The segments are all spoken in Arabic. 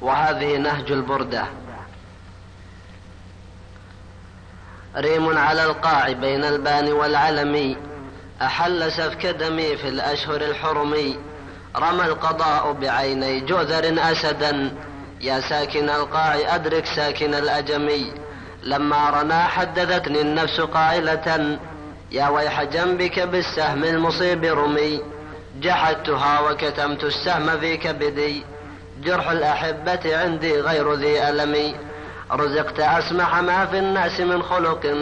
وهذه نهج البردة. ريم على القاع بين البان والعلم. أحل سفك دمي في الأشهر الحرم. رمى القضاء بعيني جوذر أسدا. يا ساكن القاع أدرك ساكن الأجمي لما رنا حدثتني النفس قائلة. يا ويح جنبك بالسهم المصيب رمي. جحدتها وكتمت السهم في كبدي. جرح الأحبة عندي غير ذي ألم. رزقت أسمح ما في الناس من خلق.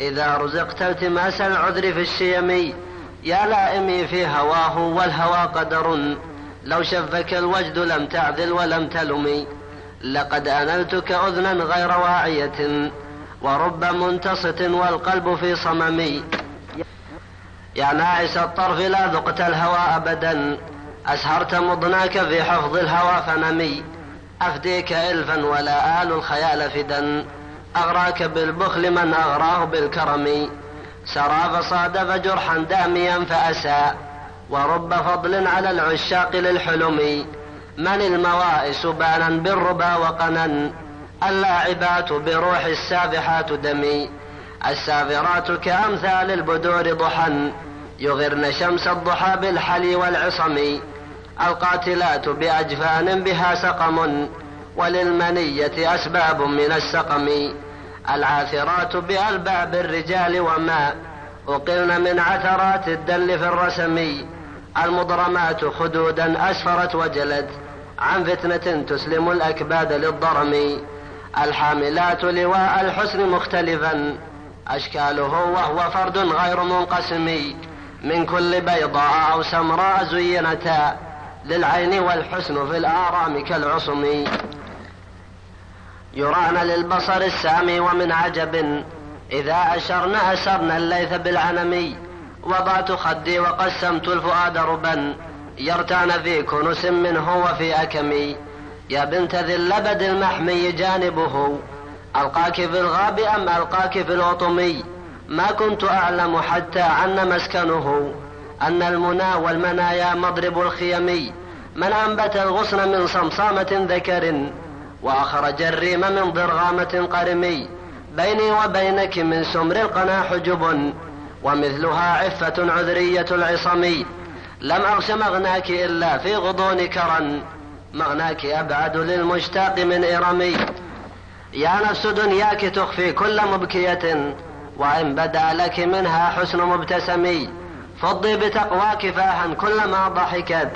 إذا رزقت التماس العذر في الشيم. يا لائمي في هواه والهوى قدر. لو شفك الوجد لم تعذل ولم تلمي لقد أنلتك أذنا غير واعية. ورب منتصت والقلب في صمم. يا ناعس الطرف لا ذقت الهوى أبدا. أسهرت مضناك في حفظ الهوى فنمي. أفديك إلفا ولا آل الخيال فدا أغراك بالبخل من أغراه بالكرم. سرى فصادف جرحا داميا فأسى. ورب فضل على العشاق للحلم. من الموائس بانا بالربا وقنا اللاعبات بروح السابحات دمي السافرات كأمثال البدور ضحى يغرن شمس الضحى بالحلي والعصم. القاتلات بأجفان بها سقم وللمنية أسباب من السقم. العاثرات بألباب الرجال وما أقلن من عثرات الدل في الرسم. المضرمات خدودا أسفرت وجلت عن فتنة تسلم الأكباد للضرم. الحاملات لواء الحسن مختلفا أشكاله وهو فرد غير منقسم. من كل بيضاء أو سمراء زينتا للعين والحسن في الآرام كالعصم. يران للبصر السامي ومن عجب إذا أشرنا أسرنا الليث بالعنم. وضعت خدي وقسمت الفؤاد ربا. يرتان في كنس منه وفي أكمي يا بنت ذي اللبد المحمي جانبه. ألقاك في الغاب أم ألقاك في الوطمي ما كنت أعلم حتى عن مسكنه. أن المنى والمنايا مضرب الخيم من أنبت الغصن من صمصامة ذكر وأخرج الريم من ضرغامة قرمي بيني وبينك من سمر القنا حجب ومثلها عفة عذرية العصم. لم أغش مغناك إلا في غضون كرا مغناك أبعد للمشتاق من إرمي يا نفس دنياك تخفي كل مبكية وإن بدا لك منها حسن مبتسم. فضي بتقواك فاها كلما ضحكت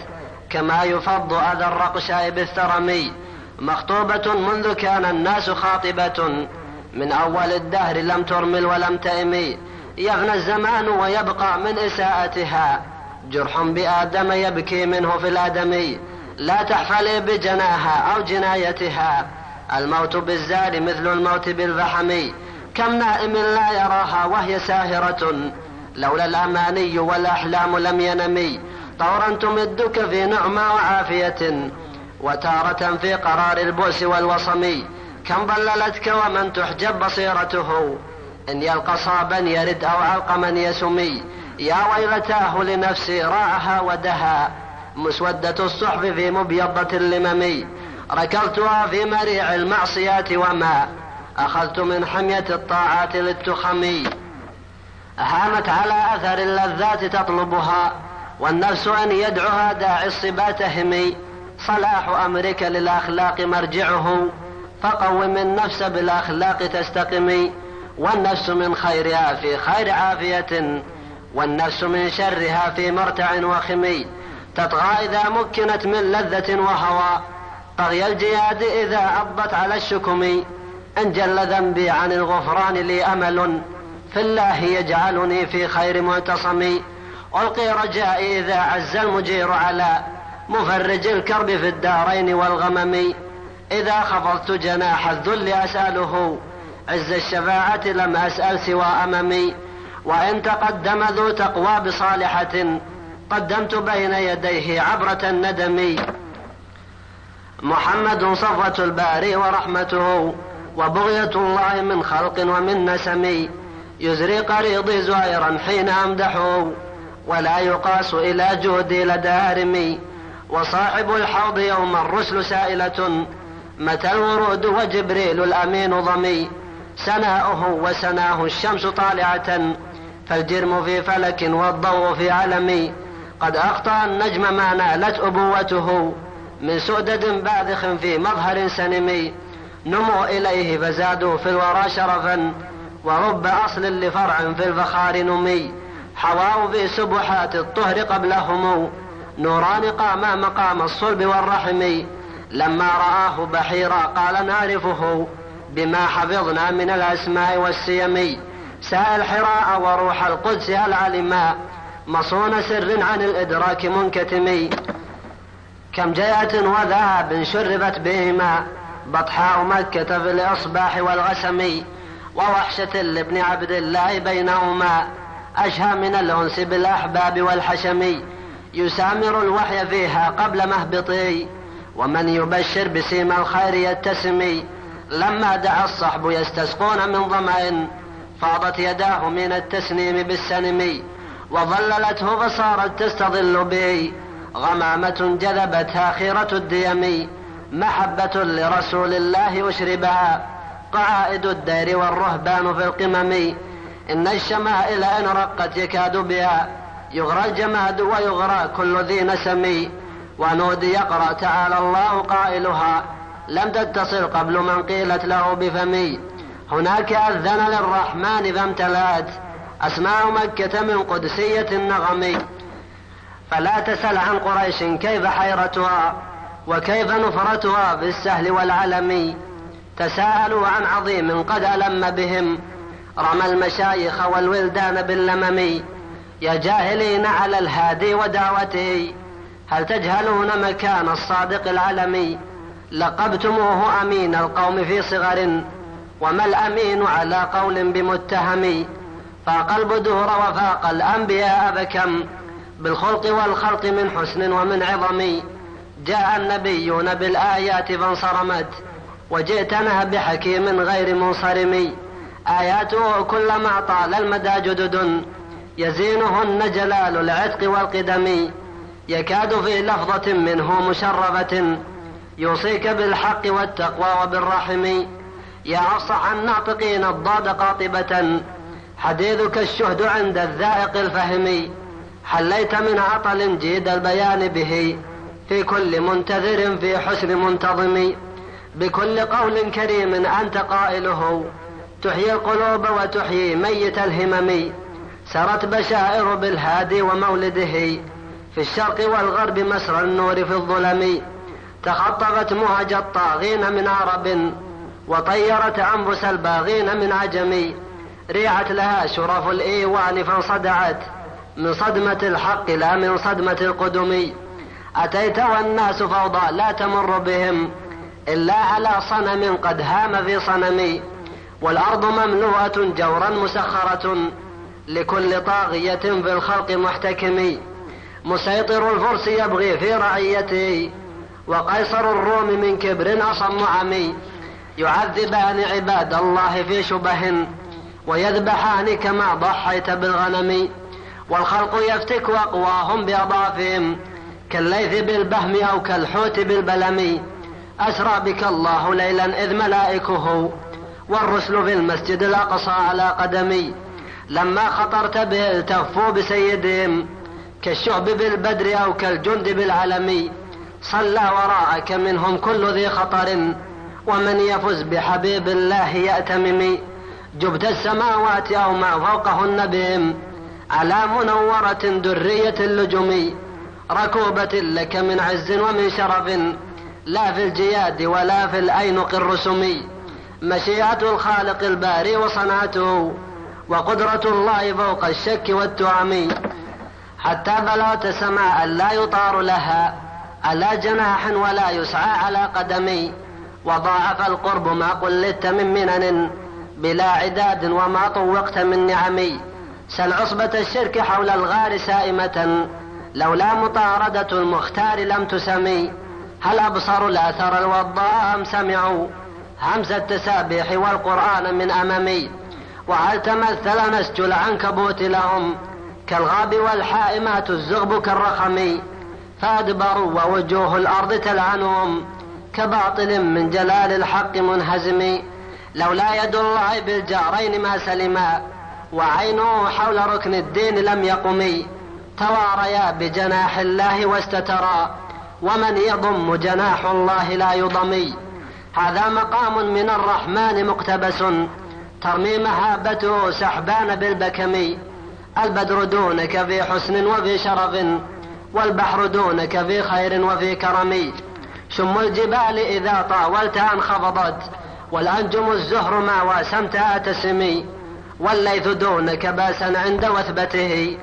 كما يفض أذى الرقشاء بالثرم. مخطوبة منذ كان الناس خاطبة. من أول الدهر لم ترمل ولم تئم. يغنى الزمان ويبقى من إساءتها. جرح بآدم يبكي منه في الآدمي لا تحفلي بجناها أو جنايتها. الموت بالزار مثل الموت بالفحم كم نائم لا يراها وهي ساهرة. لولا الأماني والأحلام لم ينمي. طورا تمدك في نعمى وعافية وتارة في قرار البؤس والوصم. كم ضللتك ومن تحجب بصيرته؟ إن يلقى صابا يرد أو علقما يسمي. يا ويلتاه لنفسي راعها ودها. مسودة الصحف في مبيضة اللمم. ركلتها في مريع المعصيات وما. أخذت من حمية الطاعات للتخم. هانت على أثر اللذات تطلبها والنفس أن يدعها داعي الصبا تهمي صلاح أمرك للأخلاق مرجعه فقوم النفس بالأخلاق تستقمي والنفس من خيرها في خير عافية والنفس من شرها في مرتع وخمي تطغى إذا مكنت من لذة وهوى. طغي الجياد إذا أضت على الشكم. إن جل ذنبي عن الغفران لي أمل. في الله يجعلني في خير معتصم ألقي رجائي إذا عز المجير على مفرج الكرب في الدارين والغمم. إذا خفضت جناح الذل أسأله عز الشفاعة لم أسأل سوى أممي. وإن تقدم ذو تقوى بصالحة قدمت بين يديه عبرة الندم. محمد صفوة الباري ورحمته وبغية الله من خلق ومن نسم. يزري قريضي زائرا حين أمدحه ولا يقاس إلى جهدي لدى هرمي وصاحب الحوض يوم الرسل سائلة متى الورود وجبريل الأمين ضمي؟ سناؤه وسناه الشمس طالعة فالجرم في فلك والضوء في علمي قد أخطأ النجم ما نالت أبوته من سؤدد باذخ في مظهر سنمي. نموا إليه فزادوا في الورى شرفا ورب أصل لفرع في الفخار نمي. حواوا في سبحات الطهر قبلهم. نوران قاما مقام الصلب والرحم. لما رآه بحيرا قال نعرفه بما حفظنا من الأسماء والسيم. ساء الحراء وروح القدس العلما مصون سر عن الإدراك منكتم. كم جيعة وذهب شربت بهما. بطحاء مكة في الإصباح والغسم. ووحشة لابن عبد الله بينهما أشهى من الأنس بالأحباب والحشم يسامر الوحي فيها قبل مهبطه ومن يبشر بسيم الخير يتسم لما دعا الصحب يستسقون من ظمأ فاضت يداه من التسنيم بالسنم وظللته فصارت تستظل به غمامة جذبتها خيرة الديم محبة لرسول الله أشربها. قعائد الدير والرهبان في القمم. إن الشمائل إن رقت يكاد بها. يغرى الجماد ويغرى كل ذي نسم. ونودي يقرأ تعالى الله قائلها. لم تتصل قبل من قيلت له بفمي هناك أذن للرحمن فامتلأت أسماء مكة من قدسية النغم. فلا تسل عن قريش كيف حيرتها. وكيف نفرتها بالسهل والعلم. تساءلوا عن عظيم قد ألم بهم. رمى المشايخ والولدان باللمم. يا جاهلين على الهادي ودعوته. هل تجهلون مكان الصادق العلمي لقبتموه أمين القوم في صغر. وما الأمين على قول بمتهم؟ فاق البدور وفاق الأنبياء بكم. بالخلق والخلق من حسن ومن عظم. جاء النبيون بالآيات فانصرمت. وجئتنا بحكيم غير منصرم. آياته كلما طال المدى جدد يزينهن جلال العتق والقدم. يكاد في لفظة منه مشرفة يوصيك بالحق والتقوى وبالرحم. يا أفصح الناطقين الضاد قاطبة. حديثك الشهد عند الذائق الفهم. حليت من عطل جيد البيان به. في كل منتظر في حسن منتظم. بكل قول كريم أنت قائله. تحيي القلوب وتحيي ميت الهمم. سرت بشائر بالهادي ومولده. في الشرق والغرب مسرى النور في الظلم. تخطبت مهج الطاغين من عرب. وطيرت أنفس الباغين من عجم. ريعت لها شرف الإيوان فانصدعت. من صدمة الحق لا من صدمة القدم. أتيت والناس فوضى لا تمر بهم. إلا على صنم قد هام في صنمي والأرض مملوءة جورا مسخرة لكل طاغية في الخلق محتكم. مسيطر الفرس يبغي في رعيته وقيصر الروم من كبر أصم عمي يعذبان عباد الله في شبه ويذبحان كما ضحيت بالغنم. والخلق يفتك أقواهم بأضافهم كالليث بالبهم أو كالحوت بالبلم. أسرى بك الله ليلا إذ ملائكه والرسل في المسجد الأقصى على قدمي. لما خطرت به التفوا بسيدهم كالشعب بالبدر أو كالجند بالعلم. صلى وراءك منهم كل ذي خطر ومن يفز بحبيب الله يأتمم. جبت السماوات أو ما فوقهن بهم على منورة درية اللجم. ركوبة لك من عز ومن شرف. لا في الجياد ولا في الأينق الرسمي مشيئة الخالق الباري وصنعته وقدرة الله فوق الشك والتعم. حتى بلغت سماء لا يطار لها على جناح ولا يسعى على قدمي وضاعف القرب ما قلدت من منن بلا عداد وما طوقت من نعمي سل عصبة الشرك حول الغار سائمة لولا مطاردة المختار لم تسمي. هل أبصروا الأثر الوضاء أم سمعوا. همس التسابيح والقرآن من أمامي. وهل تمثل نسج العنكبوت لهم؟ كالغاب والحائمات الزغب كالرخم. فأدبروا ووجوه الأرض تلعنهم. كباطل من جلال الحق منهزم. لولا يد الله بالجارين ما سلما. وعينه حول ركن الدين لم يقم. تواريا بجناح الله واستترا. ومن يضم جناح الله لا يضم. هذا مقام من الرحمن مقتبس. ترمي مهابته سحبان بالبكم. البدر دونك في حسن وفي شرف والبحر دونك في خير وفي كرم. شم الجبال إذا طاولت انخفضت والأنجم الزهر ما واسمتها تسمي والليث دونك بأسا عند وثبته.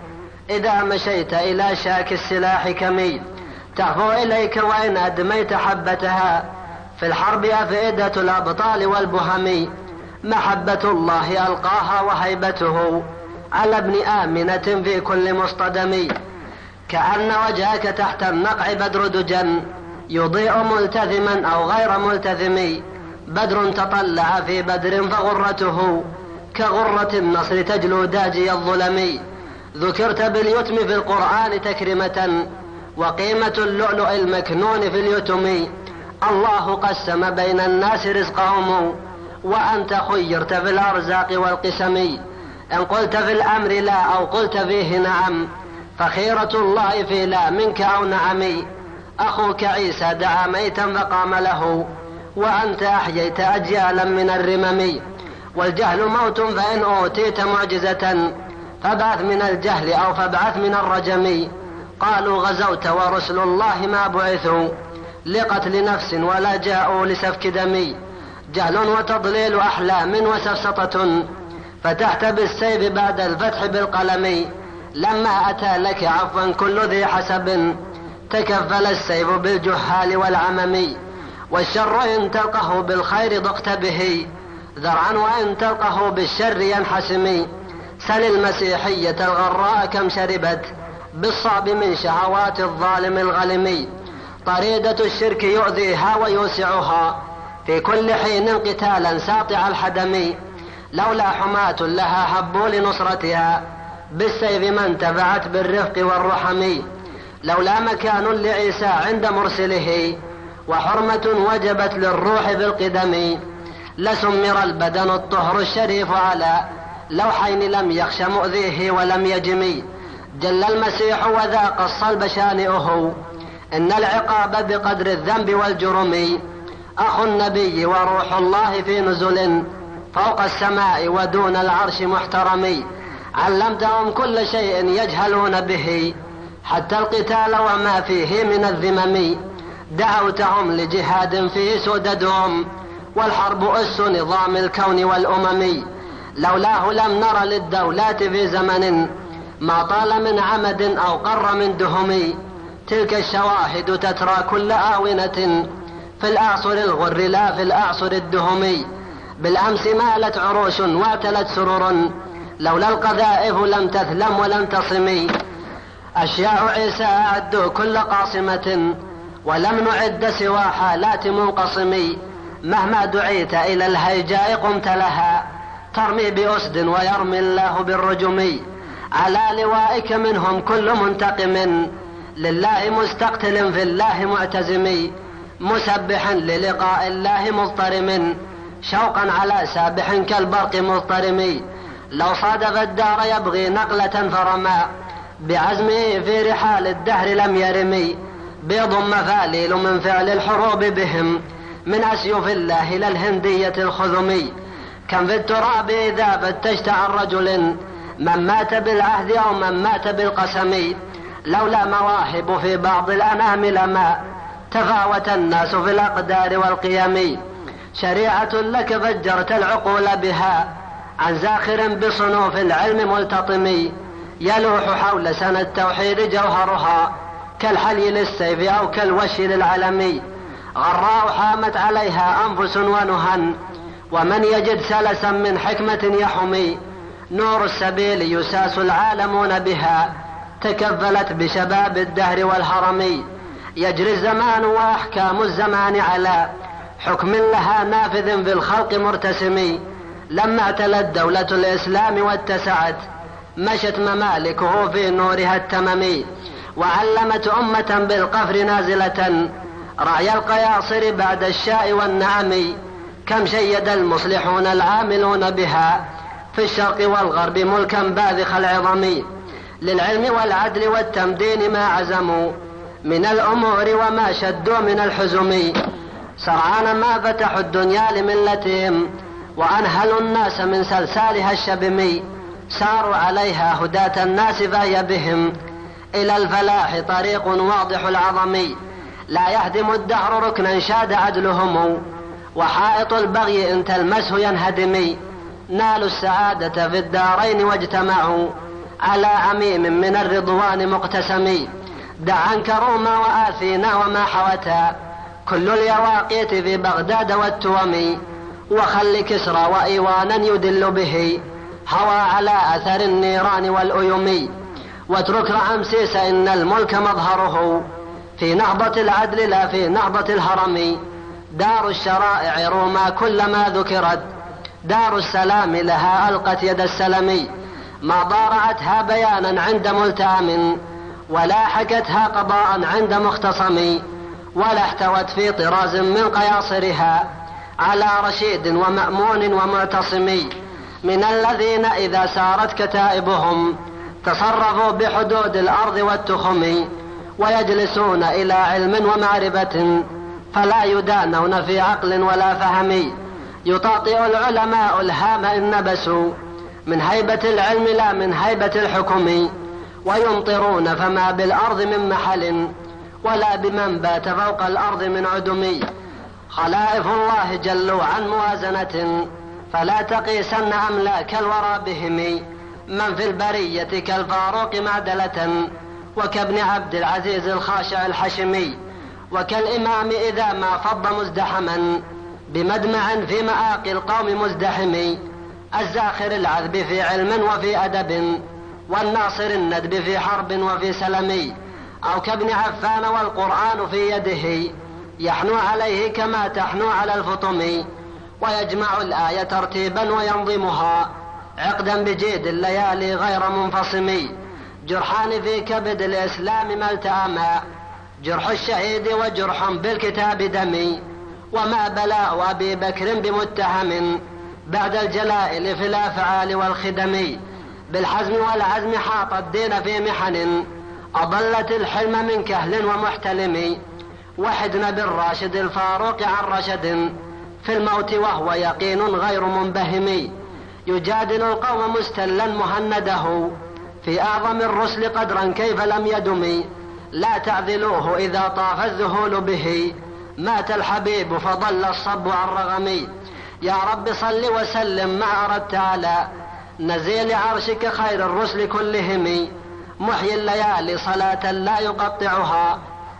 إذا مشيت إلى شاك السلاح كمي تهفو إليك وإن أدميت حبتها. في الحرب أفئدة الأبطال والبهم. محبة الله ألقاها وهيبته على ابن آمنة في كل مصطدم. كأن وجهك تحت النقع بدر دجا يضيء ملتزما أو غير ملتزم. بدر تطلع في بدر فغرته. كغرة النصر تجلو داجي الظلم. ذكرت باليتم في القرآن تكرمة. وقيمة اللؤلؤ المكنون في اليتم. الله قسم بين الناس رزقهم وأنت خيرت في الأرزاق والقسم. إن قلت في الأمر لا أو قلت فيه نعم فخيرة الله في لا منك أو نعم. أخوك عيسى دعا ميتا فقام له وأنت أحييت أجيالا من الرمم. والجهل موت فإن أوتيت معجزة فابعث من الجهل أو فابعث من الرجم. قالوا غزوت ورسل الله ما بعثوا لقتل نفس ولا جاءوا لسفك دم جهل وتضليل أحلام وسفسطة. فتحت بالسيف بعد الفتح بالقلم. لما أتى لك عفوا كل ذي حسب. تكفل السيف بالجهال والعمم. والشر إن تلقه بالخير ضقت به. ذرعا وإن تلقه بالشر ينحسم. سل المسيحية الغراء كم شربت. بالصعب من شهوات الظالم الغلم طريدة الشرك يؤذيها ويوسعها. في كل حين قتالا ساطع الحدم. لولا حماة لها هبوا لنصرتها. بالسيف ما انتفعت بالرفق والرحم. لولا مكان لعيسى عند مرسله. وحرمة وجبت للروح بالقدم. لسمر البدن الطهر الشريف على. لوحين لم يخش مؤذيه ولم يجم جل المسيح وذاق الصلب شانئه. إن العقاب بقدر الذنب والجرم أخو النبي وروح الله في نزل فوق السماء ودون العرش محترم. علمتهم كل شيء يجهلون به حتى القتال وما فيه من الذمم. دعوتهم لجهاد فيه سددهم والحرب أس نظام الكون والأمم. لولاه لم نر للدولات في زمن ما طال من عمد أو قر من دهم تلك الشواهد تترى كل آونة في الأعصر الغر لا في الأعصر الدهمي بالأمس مالت عروش واعتلت سرور لولا القذائف لم تثلم ولم تصمي أشياء عيسى أعدوا كل قاصمة ولم نعد سوى حالات منقصم. مهما دعيت إلى الهيجاء قمت لها ترمي بأسد ويرمي الله بالرجم. على لوائك منهم كل منتقم. لله مستقتل في الله معتزم مسبحا للقاء الله مضطرم شوقا على سابح كالبرق مضطرم. لو صادف الدار يبغي نقلة فرما بعزمه في رحال الدهر لم يرمي بيض مفاليل من فعل الحروب بهم من أسيف الله إلى الهندية الخذمي كم في التراب إذا فتشت عن رجل من مات بالعهد أو من مات بالقسم لولا مواهب في بعض الأنام لما تفاوت الناس في الأقدار والقيم. شريعة لك فجرت العقول بها عن زاخر بصنوف العلم ملتطم. يلوح حول سنة التوحيد جوهرها كالحلي للسيف أو كالوش للعلم. غراء حامت عليها أنفس ونهن ومن يجد سلسا من حكمة يحمي. نور السبيل يساس العالمون بها تكفلت بشباب الدهر والهرم. يجري الزمان وأحكام الزمان على حكم لها نافذ في الخلق مرتسم. لما اعتلت دولة الإسلام واتسعت مشت ممالكه في نورها التمم. وعلمت أمة بالقفر نازلة. رعي القياصر بعد الشاء والنعم. كم شيد المصلحون العاملون بها؟ في الشرق والغرب ملكا باذخ العظم للعلم والعدل والتمدين ما عزموا من الأمور وما شدوا من الحزم. سرعان ما فتحوا الدنيا لملتهم وأنهلوا الناس من سلسالها الشبمي ساروا عليها هداة الناس فهي بهم. إلى الفلاح طريق واضح العظم. لا يهدم الدهر ركنا شاد عدلهم. وحائط البغي إن تلمسه ينهدم. نالوا السعادة في الدارين واجتمعوا على عميم من الرضوان مقتسم دع عنك روما وآثينا وما حوتا. كل اليواقيت في بغداد والتوم. وخل كسرى وإيوانا يدل به. هوى على أثر النيران والأيم. واترك رعمسيس إن الملك مظهره. في نهضة العدل لا في نهضة الهرم. دار الشرائع روما كلما ذكرت. دار السلام لها ألقت يد السلم ما ضارعتها بيانا عند ملتام ولا حكتها قضاء عند مختصم ولا احتوت في طراز من قياصرها على رشيد ومأمون ومعتصم من الذين إذا سارت كتائبهم تصرفوا بحدود الأرض والتخم ويجلسون إلى علم ومعرفة فلا يدانون في عقل ولا فهم. يطاطئ العلماء الهام نبسوا من هيبة العلم لا من هيبة الحكم ويمطرون فما بالأرض من محل ولا بمن بات فوق الأرض من عدم. خلائف الله جلوا عن موازنة فلا تقيسن أملاك الورى بهم. من في البرية كالفاروق معدلة وكابن عبد العزيز الخاشع الحشمي. وكالإمام إذا ما فض مزدحما بمدمع في مآقي القوم مزدحم الزاخر العذب في علم وفي أدب والناصر الندب في حرب وفي سلم. أو كابن عفان والقرآن في يده يحنو عليه كما تحنو على الفطم. ويجمع الآية ترتيبا وينظمها عقدا بجيد الليالي غير منفصم. جرحان في كبد الإسلام ما التأما جرح الشهيد وجرح بالكتاب دمي. وما بلاء أبي بكر بمتهم بعد الجلائل في الأفعال والخدم بالحزم والعزم حاط الدين في محن أضلت الحلم من كهل ومحتلم وحدنا بالراشد الفاروق عن رشد في الموت وهو يقين غير منبهم يجادل القوم مستلا مهنده في أعظم الرسل قدرا كيف لم يدم لا تعذلوه إذا طاف الذهول به. مات الحبيب فضل الصب عن رغمي. يا رب صل وسلم ما أردت على نزيل عرشك خير الرسل كلهم. محيي الليالي صلاة لا يقطعها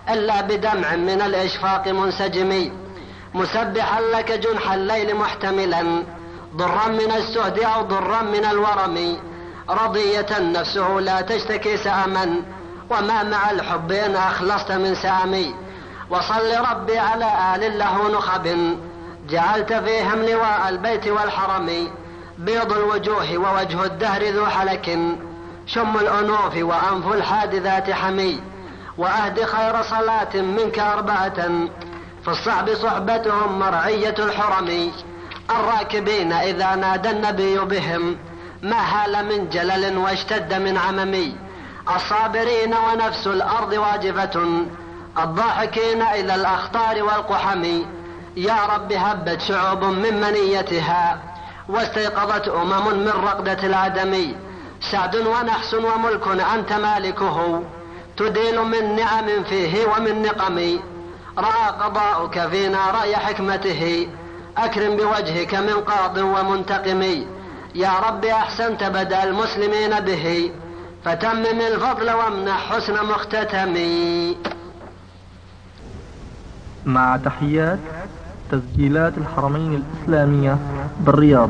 إلا بدمع من الإشفاق منسجم. مسبحا لك جنح الليل محتملا ضرا من السهد أو ضرا من الورم. رضية نفسه لا تشتكي سأما وما مع الحب إن أخلصت من سأمي. وصل ربي على آل له نخب. جعلت فيهم لواء البيت والحرم بيض الوجوه ووجه الدهر ذو حلك. شم الأنوف وأنف الحادثات حمي. وأهد خير صلاة منك أربعة. في الصعب صحبتهم مرعية الحرم. الراكبين إذا نادى النبي بهم. ما هال من جلل واشتد من عمم. الصابرين ونفس الأرض واجفة. الضاحكين إلى الأخطار والقحم. يا رب هبت شعوب من منيتها واستيقظت أمم من رقدة العدم. سعد ونحس وملك أنت مالكه. تدين من نعم فيه ومن نقم. رأى قضاؤك فينا رأي حكمته. أكرم بوجهك من قاض ومنتقم. يا رب أحسنت بدأ المسلمين به. فتمم الفضل وامنح حسن مختتم. مع تحيات تسجيلات الحرمين الإسلامية بالرياض.